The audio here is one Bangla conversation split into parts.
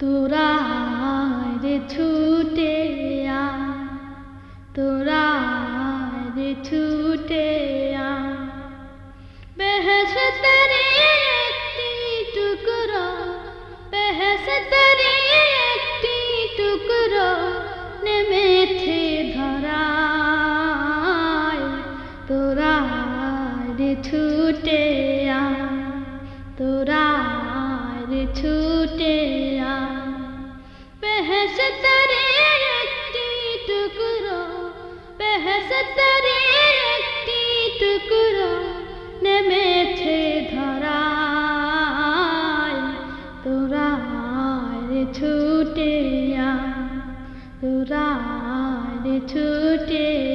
তোরা রে ছুটে তোরা রে ছুটে বেহেশতের একটি টুকরো বেহেশতের একটি টুকরো নেমেছে ধরায়। তোরা রে ছুটে তোরা রে ছুটে আ বেহেশতের একটি টুকরো বেহেশতের একটি টুকরো নেমেছে ধরায় তোরা রে ছুটে তোরা রে ছুটে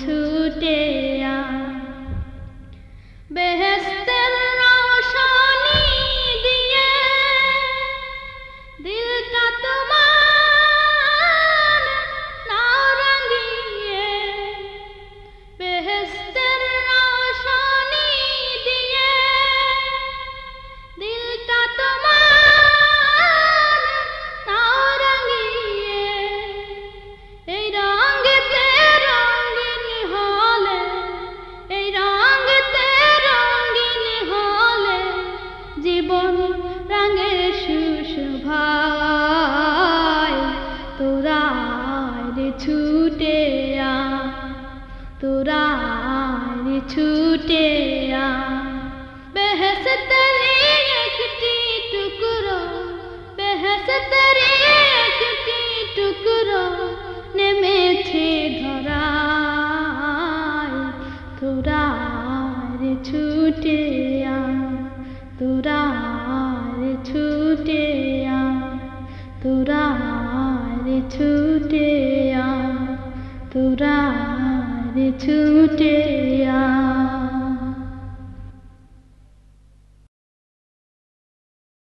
छूते জীবন রঙে সুশোভায় তোরা ছুটে আ, তোরা ছুটে আ। বেহেশতের একটি টুকরো বেহেশতের একটি টুকরো নেমেছে ধরায়, তোরা ছুটে ूटे तु छूटे